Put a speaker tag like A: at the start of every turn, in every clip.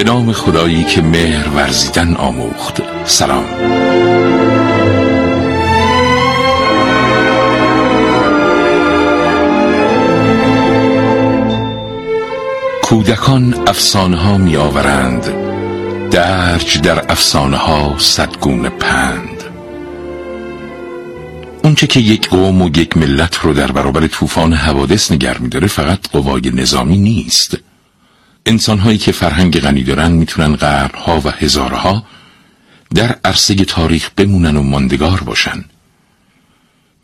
A: به نام خدایی که مهر ورزیدن آموخت. سلام. کودکان افسانه ها می آورند درج در افسانه ها صدگونه پند. اونچه که یک قوم و یک ملت رو در برابر طوفان حوادث نگر میداره فقط قوای نظامی نیست. انسانهایی که فرهنگ غنی دارن می‌تونن قرنها و هزارها در عرصه تاریخ بمونن و ماندگار باشن.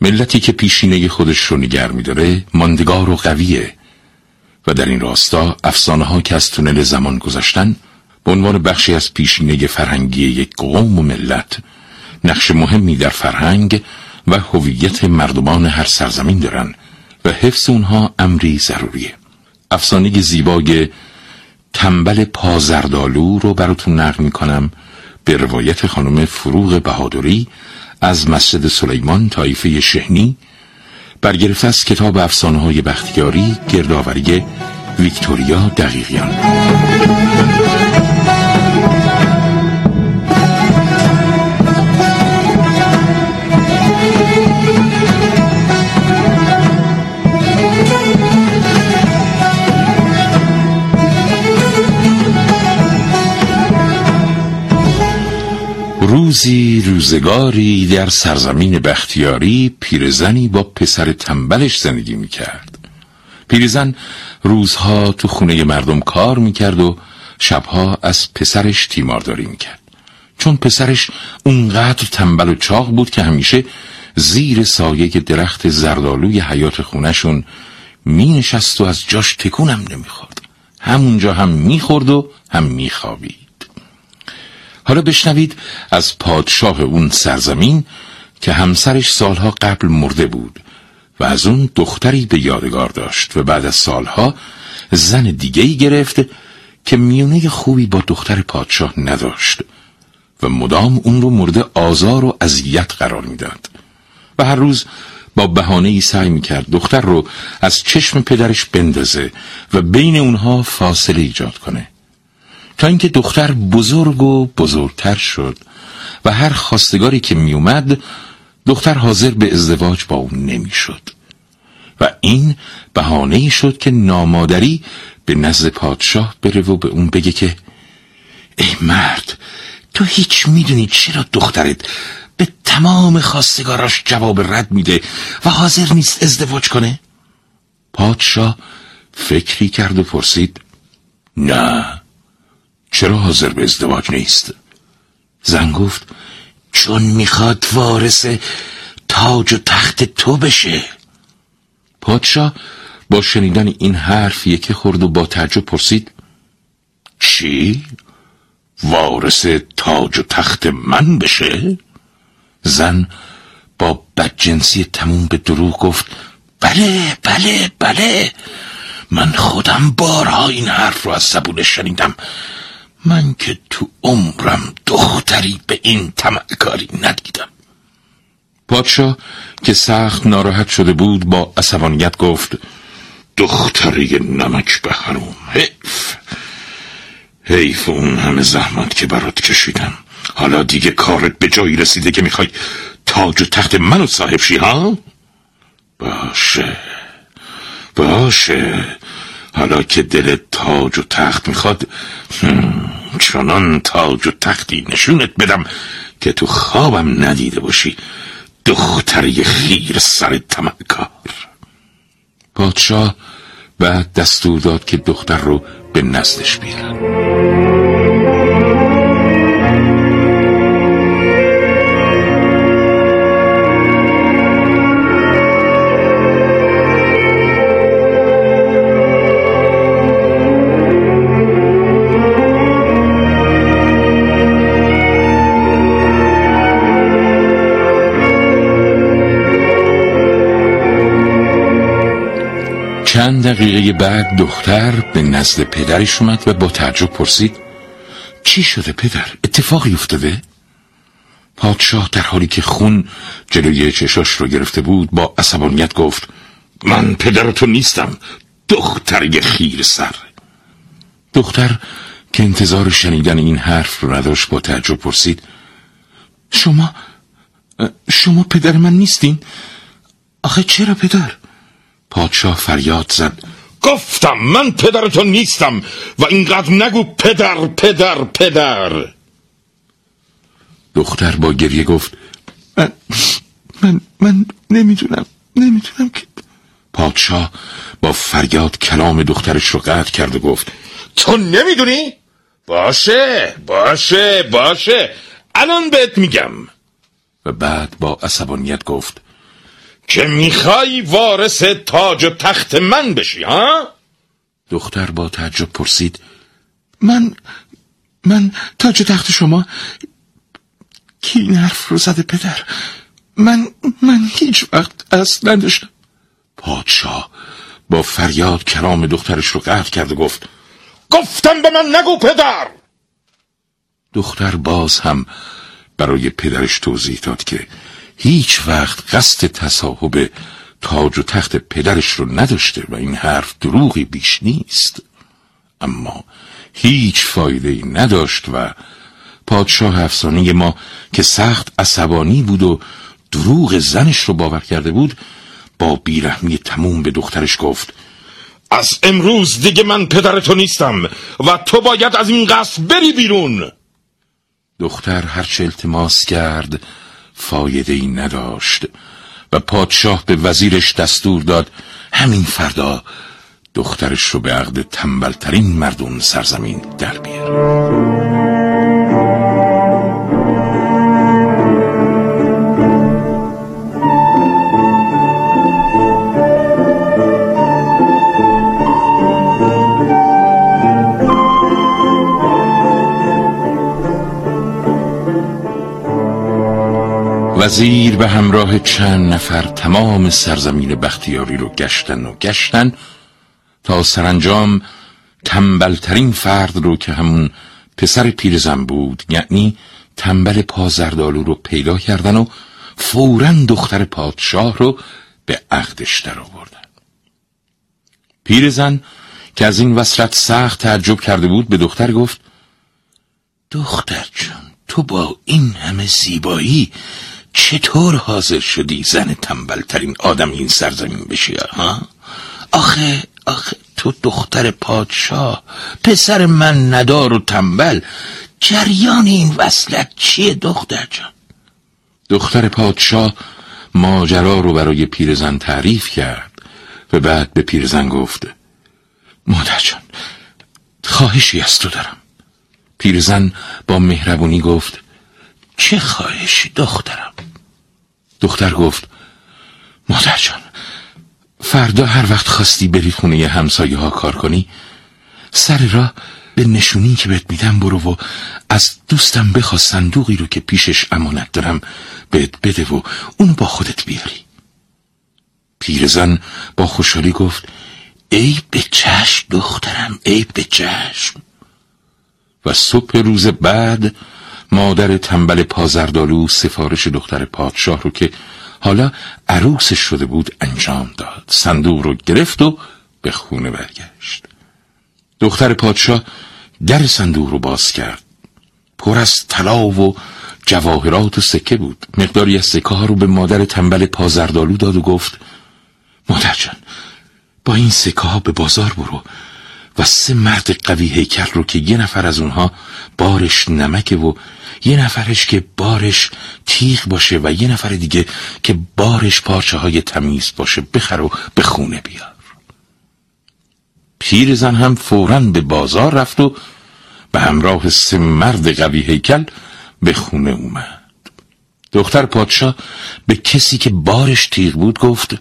A: ملتی که پیشینه خودش رو نگر میداره ماندگار و قویه و در این راستا افسانه ها که از تونل زمان گذاشتن به عنوان بخشی از پیشینه فرهنگی یک قوم و ملت نقش مهمی در فرهنگ و هویت مردمان هر سرزمین دارن و حفظ اونها امری ضروریه. افسانه زیبای تنبل پازردالو رو براتون نقل می‌کنم. به روایت خانم فروغ بهادری از مسجد سلیمان طایفه شهنی. برگرفته از کتاب افسانه های بختیاری گردآوری ویکتوریا دقیقیان. روزی روزگاری در سرزمین بختیاری پیرزنی با پسر تنبلش زندگی می‌کرد. پیرزن روزها تو خونه مردم کار می‌کرد و شبها از پسرش تیمارداری می‌کرد. چون پسرش اونقدر تنبل و چاق بود که همیشه زیر سایه درخت زردالوی حیات خونشون می نشست و از جاش تکونم نمی‌خورد. همونجا هم می‌خورد و هم میخوابید. حالا بشنوید از پادشاه اون سرزمین که همسرش سالها قبل مرده بود و از اون دختری به یادگار داشت و بعد از سالها زن دیگهی گرفت که میونه خوبی با دختر پادشاه نداشت و مدام اون رو مورد آزار و اذیت قرار می‌داد. و هر روز با بهانه ای سعی می‌کرد دختر رو از چشم پدرش بندازه و بین اونها فاصله ایجاد کنه. تا اینکه دختر بزرگ و بزرگتر شد و هر خواستگاری که میومد دختر حاضر به ازدواج با اون نمی‌شد. و این بهانه شد که نامادری به نزد پادشاه بره و به اون بگه که ای مرد تو هیچ می‌دونی چرا دخترت به تمام خواستگاراش جواب رد میده و حاضر نیست ازدواج کنه؟ پادشاه فکری کرد و پرسید نه چرا حاضر به ازدواج نیست؟ زن گفت چون می‌خواد وارث تاج و تخت تو بشه پادشاه با شنیدن این حرف یکی خورد و با تعجب پرسید چی؟ وارث تاج و تخت من بشه؟ زن با بدجنسی تموم به دروغ گفت بله بله بله من خودم بارها این حرف رو از زبون شنیدم من که تو عمرم دختری به این کاری ندیدم. پادشاه که سخت ناراحت شده بود با عصبانیت گفت دختری نمک به حروم حیف. حیف اون همه زحمت که برات کشیدم. حالا دیگه کارت به جایی رسیده که می‌خوای تاج و تخت منو صاحب شی ها؟ باشه باشه. حالا که دل تاج و تخت می‌خواد چنان تاج و تختی نشونت بدم که تو خوابم ندیده باشی دختری خیر سر تمکار. پادشاه بعد دستور داد که دختر رو به نزدش بیارن دقیقه بعد دختر به نزد پدرش اومد و با تعجب پرسید چی شده پدر؟ اتفاقی افتاده؟ پادشاه در حالی که خون جلوی چشاش رو گرفته بود با عصبانیت گفت من پدر تو نیستم دختر خیر سر دختر که انتظار شنیدن این حرف رو نداشت با تعجب پرسید شما شما پدر من نیستین؟ آخه چرا پدر؟ پادشاه فریاد زد. گفتم من پدر تو نیستم و اینقدر نگو پدر پدر پدر. دختر با گریه گفت من من من نمی‌دونم نمی‌دونم که پادشاه با فریاد کلام دخترش رو قطع کرد و گفت تو نمی‌دونی؟ باشه باشه باشه. الان بهت میگم. و بعد با عصبانیت گفت که می‌خوای وارث تاج و تخت من بشی ها؟ دختر با تعجب پرسید من من تاج و تخت شما؟ کی این حرف رو زده پدر؟ من من هیچ وقت اصلا نداشتم. پادشاه با فریاد کرام دخترش رو قطع کرد و گفت گفتم به من نگو پدر! دختر باز هم برای پدرش توضیح داد که هیچ وقت قصد تصاحب تاج و تخت پدرش رو نداشته و این حرف دروغی بیش نیست. اما هیچ فایده ای نداشت و پادشاه افسانه ما که سخت عصبانی بود و دروغ زنش رو باور کرده بود با بیرحمی تموم به دخترش گفت از امروز دیگه من پدر تو نیستم و تو باید از این قصد بری بیرون. دختر هرچه التماس کرد فایده ای نداشت و پادشاه به وزیرش دستور داد همین فردا دخترش رو به عقد تنبلترین مردم سرزمین در بیاره. وزیر به همراه چند نفر تمام سرزمین بختیاری رو گشتن و گشتن تا سرانجام تنبلترین فرد رو که همون پسر پیرزن بود یعنی تنبل پازردالو رو پیدا کردن و فورا دختر پادشاه رو به عقدش در آوردن پیرزن که از این وصلت سخت تعجب کرده بود به دختر گفت دختر جان تو با این همه زیبایی چطور حاضر شدی زن تنبلترین آدم این سرزمین بشی ها؟ آخه آخه تو دختر پادشاه پسر من ندار و تنبل جریان این وصلت چیه دختر جان؟ دختر پادشاه ماجرا رو برای پیرزن تعریف کرد و بعد به پیرزن گفت مادر جان خواهشی از تو دارم. پیرزن با مهربونی گفت چه خواهشی دخترم؟ دختر گفت مادر جان فردا هر وقت خواستی بری خونه همسایه ها کار کنی سر راه به نشونی که بهت میدم برو و از دوستم بخواست صندوقی رو که پیشش امانت دارم بهت بده و اونو با خودت بیاری. پیرزن با خوشحالی گفت ای به چشم دخترم ای به چشم. و صبح روز بعد مادر تنبل پازردالو سفارش دختر پادشاه رو که حالا عروسش شده بود انجام داد. صندوق رو گرفت و به خونه برگشت. دختر پادشاه در صندوق رو باز کرد پر از طلا و جواهرات و سکه بود. مقداری از سکه ها رو به مادر تنبل پازردالو داد و گفت مادر جان با این سکه ها به بازار برو. و سه مرد قوی هیکل رو که یه نفر از اونها بارش نمکه و یه نفرش که بارش تیغ باشه و یه نفر دیگه که بارش پارچه های تمیز باشه بخر و به خونه بیار. پیرزن هم فورا به بازار رفت و به همراه سه مرد قوی هیکل به خونه اومد. دختر پادشاه به کسی که بارش تیغ بود گفت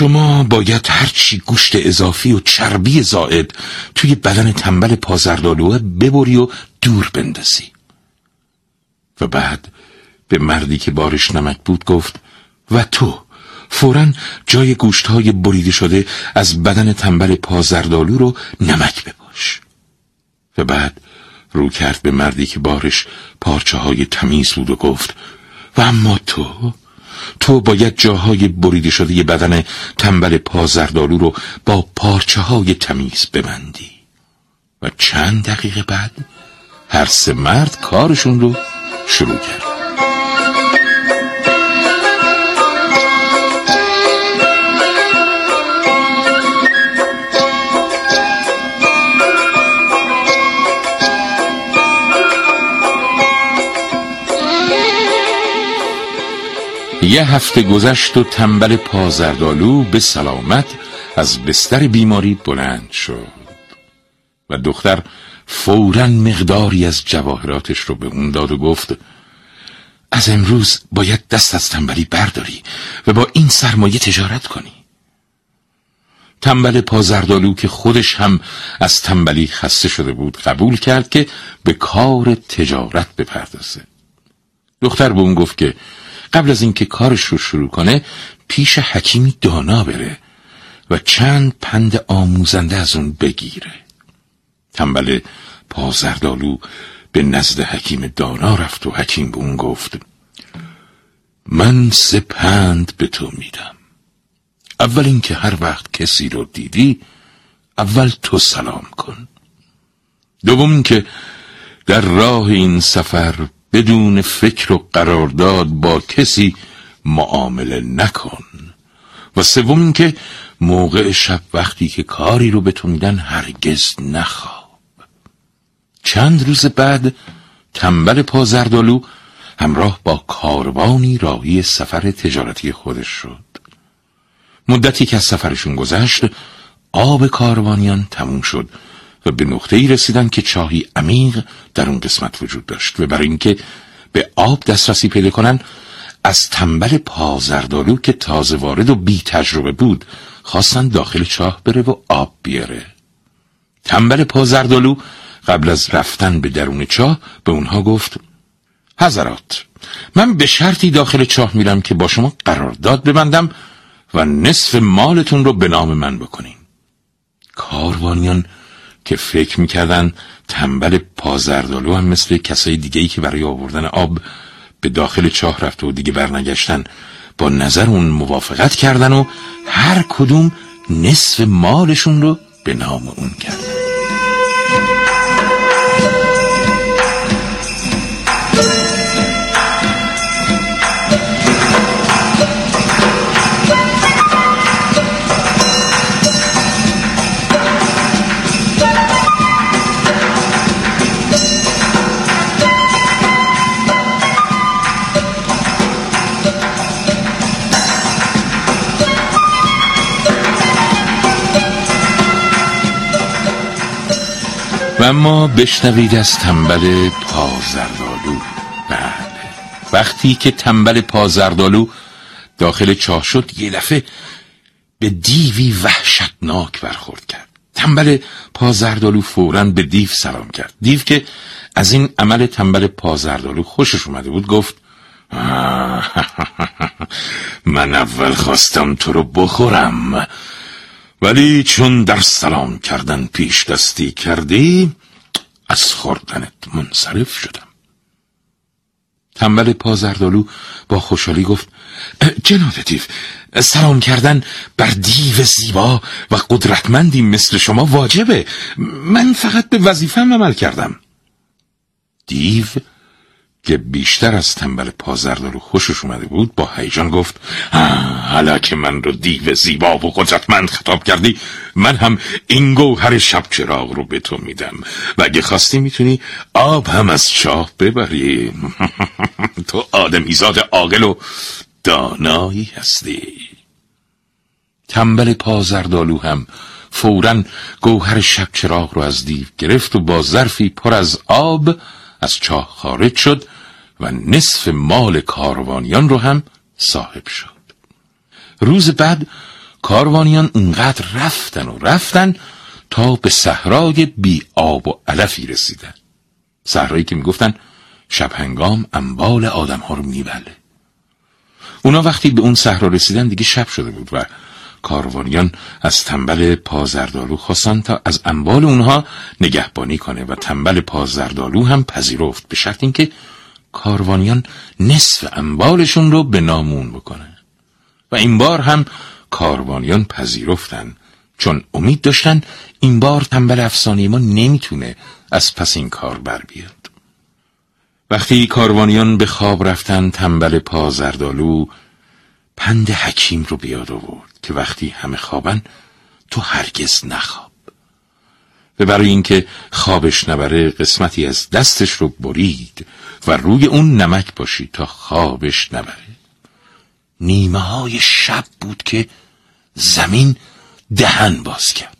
A: شما باید هرچی گوشت اضافی و چربی زائد توی بدن تنبل پازردالوه ببری و دور بندازی. و بعد به مردی که بارش نمک بود گفت و تو فورا جای گوشت های بریده شده از بدن تنبل پازردالو رو نمک بپاش. و بعد رو کرد به مردی که بارش پارچه های تمیز بود و گفت و اما تو تو باید جاهای بریده شده بدن تنبل پازردالو رو با پارچه های تمیز ببندی. و چند دقیقه بعد هر سه مرد کارشون رو شروع کرد. یه هفته گذشت و تنبل پازردالو به سلامت از بستر بیماری بلند شد و دختر فورا مقداری از جواهراتش رو به اون داد و گفت از امروز باید دست از تنبلی برداری و با این سرمایه تجارت کنی. تنبل پازردالو که خودش هم از تنبلی خسته شده بود قبول کرد که به کار تجارت بپردازه. دختر به اون گفت که قبل از اینکه کارش رو شروع کنه پیش حکیمی دانا بره و چند پند آموزنده از اون بگیره. تنبل پازردالو به نزد حکیم دانا رفت و حکیم به اون گفت من سه پند به تو میدم. اول اینکه هر وقت کسی رو دیدی اول تو سلام کن. دوم اینکه در راه این سفر بدون فکر و قرارداد با کسی معامله نکن. و سوم که موقع شب وقتی که کاری رو به تو میدن هرگز نخواب. چند روز بعد تنبل پازردالو همراه با کاروانی راهی سفر تجارتی خودش شد. مدتی که از سفرشون گذشت آب کاروانیان تموم شد و به نقطه ای رسیدن که چاهی عمیق در اون قسمت وجود داشت و برای اینکه به آب دسترسی پیدا کنن از تنبل پازردالو که تازه وارد و بی تجربه بود خواستن داخل چاه بره و آب بیاره. تنبل پازردالو قبل از رفتن به درون چاه به اونها گفت حضرات من به شرطی داخل چاه میرم که با شما قرارداد ببندم و نصف مالتون رو به نام من بکنین. کاروانیان که فکر می‌کردن تنبل پازردالو هم مثل کسای دیگهی که برای آوردن آب به داخل چاه رفته و دیگه برنگشتن با نظر اون موافقت کردن و هر کدوم نصف مالشون رو به نام اون کردن. و اما بشنوید از تنبل پازردالو. بله. وقتی که تنبل پازردالو داخل چاه شد یه دفعه به دیوی وحشتناک برخورد کرد. تنبل پازردالو فورا به دیو سلام کرد. دیو که از این عمل تنبل پازردالو خوشش اومده بود گفت من اول خواستم تو رو بخورم. ولی چون در سلام کردن پیش دستی کردی از خوردنت منصرف شدم. تنبل پازردالو با خوشحالی گفت جناب دیو سلام کردن بر دیو زیبا و قدرتمندی مثل شما واجبه. من فقط به وظیفم عمل کردم. دیو که بیشتر از تنبل پازردالو خوشش اومده بود با هیجان گفت حالا که من رو دیو زیبا و قدرتمند خطاب کردی من هم این گوهر شب چراغ رو به تو میدم. و اگه خواستی می‌تونی آب هم از چاه ببری. تو آدمیزاد عاقل و دانایی هستی. تنبل پازردالو هم فورا گوهر شب چراغ رو از دیو گرفت و با ظرفی پر از آب از چاه خارج شد و نصف مال کاروانیان رو هم صاحب شد. روز بعد کاروانیان اونقدر رفتن و رفتن تا به صحرای بی آب و علفی رسیدن. صحرایی که می‌گفتن شب هنگام انبال آدم ها رو میبله. اونا وقتی به اون صحرا رسیدن دیگه شب شده بود و کاروانیان از تنبل پازردالو خواستن تا از اموال اونها نگهبانی کنه و تنبل پازردالو هم پذیرفت به شرط اینکه کاروانیان نصف اموالشون رو به نامون بکنه. و این بار هم کاروانیان پذیرفتن چون امید داشتن این بار تنبل افسانه ما نمی‌تونه از پس این کار بر بیاد. وقتی کاروانیان به خواب رفتن تنبل پازردالو پند حکیم رو بیاد آورد. که وقتی همه خوابن تو هرگز نخواب. و برای اینکه خوابش نبره قسمتی از دستش رو برید و روی اون نمک باشی تا خوابش نبره. نیمه های شب بود که زمین دهن باز کرد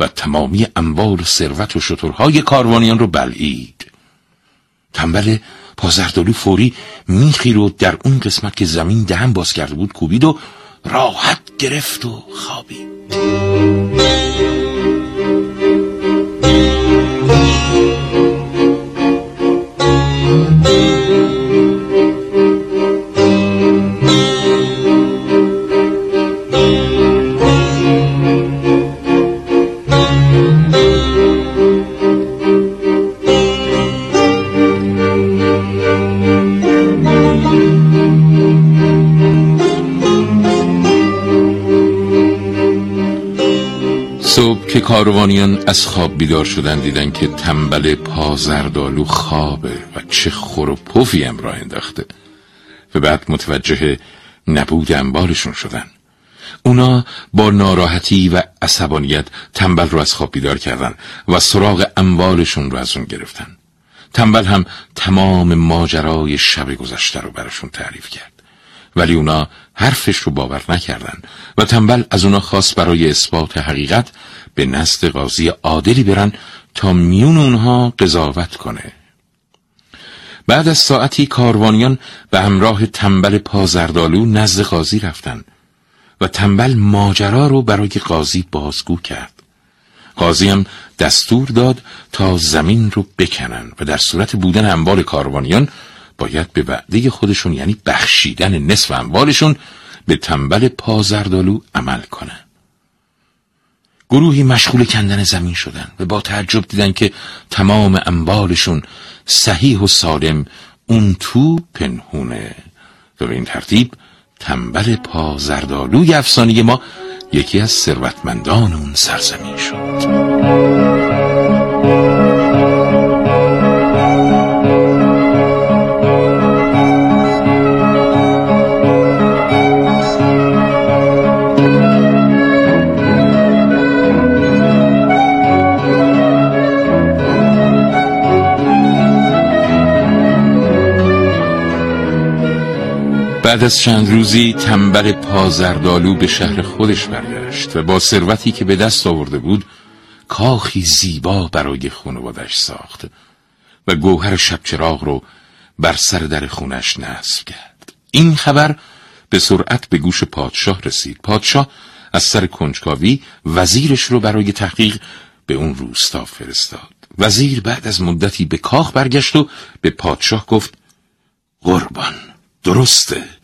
A: و تمامی و ثروت و شترهای کاروانیان رو بلعید. تنبل پازردالو فوری میخی رو در اون قسمت که زمین دهن باز کرده بود کوبید و راحت گرفت و خوابید. که کاروانیان از خواب بیدار شدن دیدن که تنبل پازردالو خوابه و چه خور و پفی هم راه انداخته. و بعد متوجه نبود انبارشون شدن. اونا با ناراحتی و عصبانیت تنبل رو از خواب بیدار کردن و سراغ اموالشون رو از اون گرفتن. تنبل هم تمام ماجرای شب گذشته رو براشون تعریف کرد. ولی اونا حرفش رو باور نکردن و تنبل از اونا خواست برای اثبات حقیقت به نزد قاضی عادلی برن تا میون اونها قضاوت کنه. بعد از ساعتی کاروانیان به همراه تنبل پازردالو نزد قاضی رفتن و تنبل ماجرا رو برای قاضی بازگو کرد. قاضی هم دستور داد تا زمین رو بکنن و در صورت بودن اموال کاروانیان باید به وعده خودشون یعنی بخشیدن نصف اموالشون به تنبل پازردالو عمل کنن. گروهی مشغول کندن زمین شدن و با تعجب دیدن که تمام اموالشون صحیح و سالم اون تو پنهونه. و به این ترتیب تنبل پازردالوی افسانه ما یکی از ثروتمندان اون سرزمین شد. بعد از چند روزی تنبل پازردالو به شهر خودش برگشت و با ثروتی که به دست آورده بود کاخی زیبا برای خانوادش ساخت و گوهر شبچراغ رو بر سر در خونش نصب کرد. این خبر به سرعت به گوش پادشاه رسید. پادشاه از سر کنجکاوی وزیرش رو برای تحقیق به اون روستا فرستاد. وزیر بعد از مدتی به کاخ برگشت و به پادشاه گفت قربان درسته؟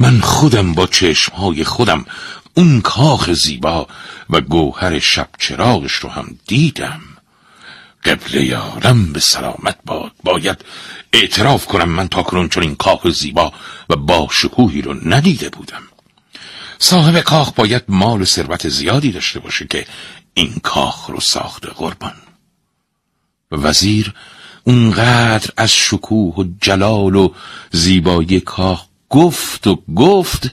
A: من خودم با چشمهای خودم اون کاخ زیبا و گوهر شب چراغش رو هم دیدم. قبل یارم به سلامت باد. باید اعتراف کنم من تاکنون چون این کاخ زیبا و با شکوهی رو ندیده بودم. صاحب کاخ باید مال و ثروت زیادی داشته باشه که این کاخ رو ساخته قربان. وزیر اونقدر از شکوه و جلال و زیبایی کاخ گفت و گفت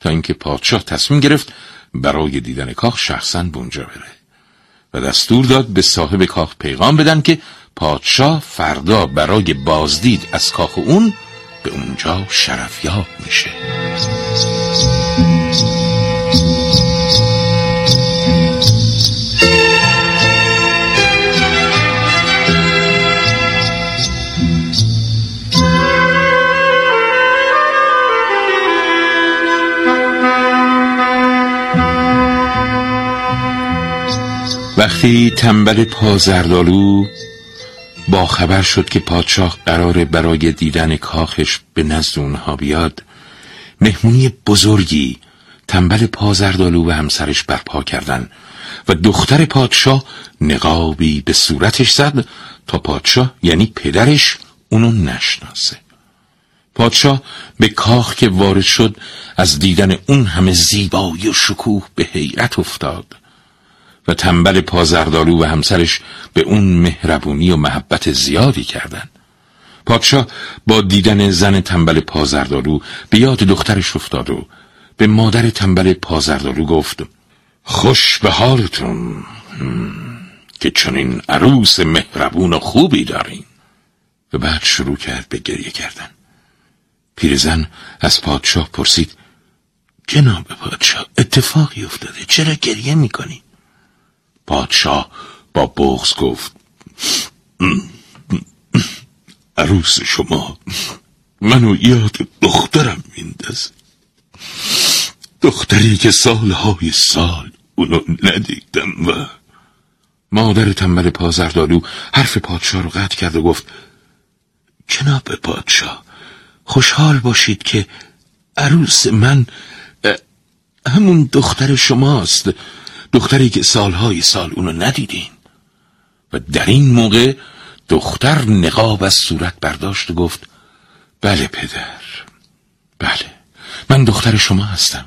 A: تا اینکه پادشاه تصمیم گرفت برای دیدن کاخ شخصا به اونجا بره و دستور داد به صاحب کاخ پیغام بدن که پادشاه فردا برای بازدید از کاخ اون به اونجا شرفیاب میشه. وقتی تنبل پازردالو با خبر شد که پادشاه قراره برای دیدن کاخش به نزد اونها بیاد مهمونی بزرگی تنبل پازردالو و همسرش برپا کردن و دختر پادشاه نقابی به صورتش زد تا پادشاه یعنی پدرش اونو نشناسه. پادشاه به کاخ که وارد شد از دیدن اون همه زیبایی و شکوه به حیرت افتاد. و تنبل پازردالو و همسرش به اون مهربونی و محبت زیادی کردند. پادشاه با دیدن زن تنبل پازردالو به یاد دخترش افتاد و به مادر تنبل پازردالو گفت خوش به حالتون که چنین عروس مهربون و خوبی دارین و بعد شروع کرد به گریه کردن پیرزن از پادشاه پرسید جناب پادشاه اتفاقی افتاده چرا گریه می‌کنی؟ پادشاه با بغز گفت عروس شما منو یاد دخترم میندازه. دختری که سالهای سال اونو ندیدم و مادر تنبل پازردالو حرف پادشاه رو قطع کرد و گفت جناب پادشاه خوشحال باشید که عروس من همون دختر شماست. دختری که سالهای سال اونو ندیدین. و در این موقع دختر نقاب از صورت برداشت و گفت بله پدر بله من دختر شما هستم.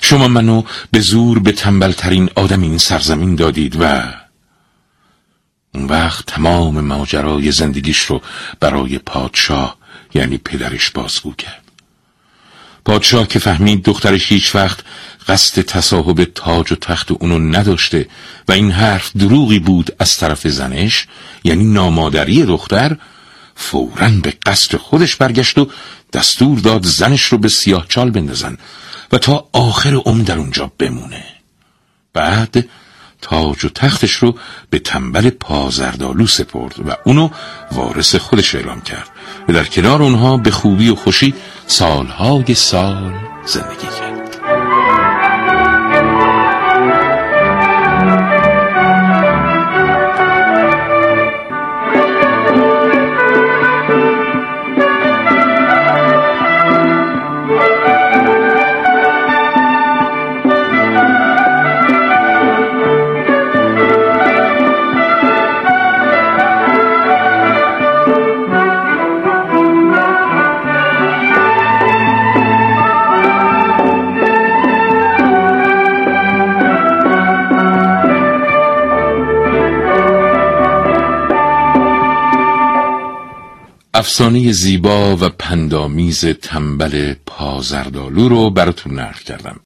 A: شما منو به زور به تنبلترین آدم این سرزمین دادید و اون وقت تمام ماجرای زندگیش رو برای پادشاه یعنی پدرش بازگو کرد. پادشاه که فهمید دخترش هیچ وقت قصد تصاحب تاج و تخت اونو نداشته و این حرف دروغی بود از طرف زنش یعنی نامادری دختر فورا به قصد خودش برگشت و دستور داد زنش رو به سیاه چال بندازن و تا آخر عمر در اونجا بمونه. بعد تاج و تختش رو به تنبل پازردالو سپرد و اونو وارث خودش اعلام کرد و در کنار اونها به خوبی و خوشی سالهای سال زندگی کرد. افسانه زیبا و پندامیز تنبل پازردالو رو براتون نقل کردم.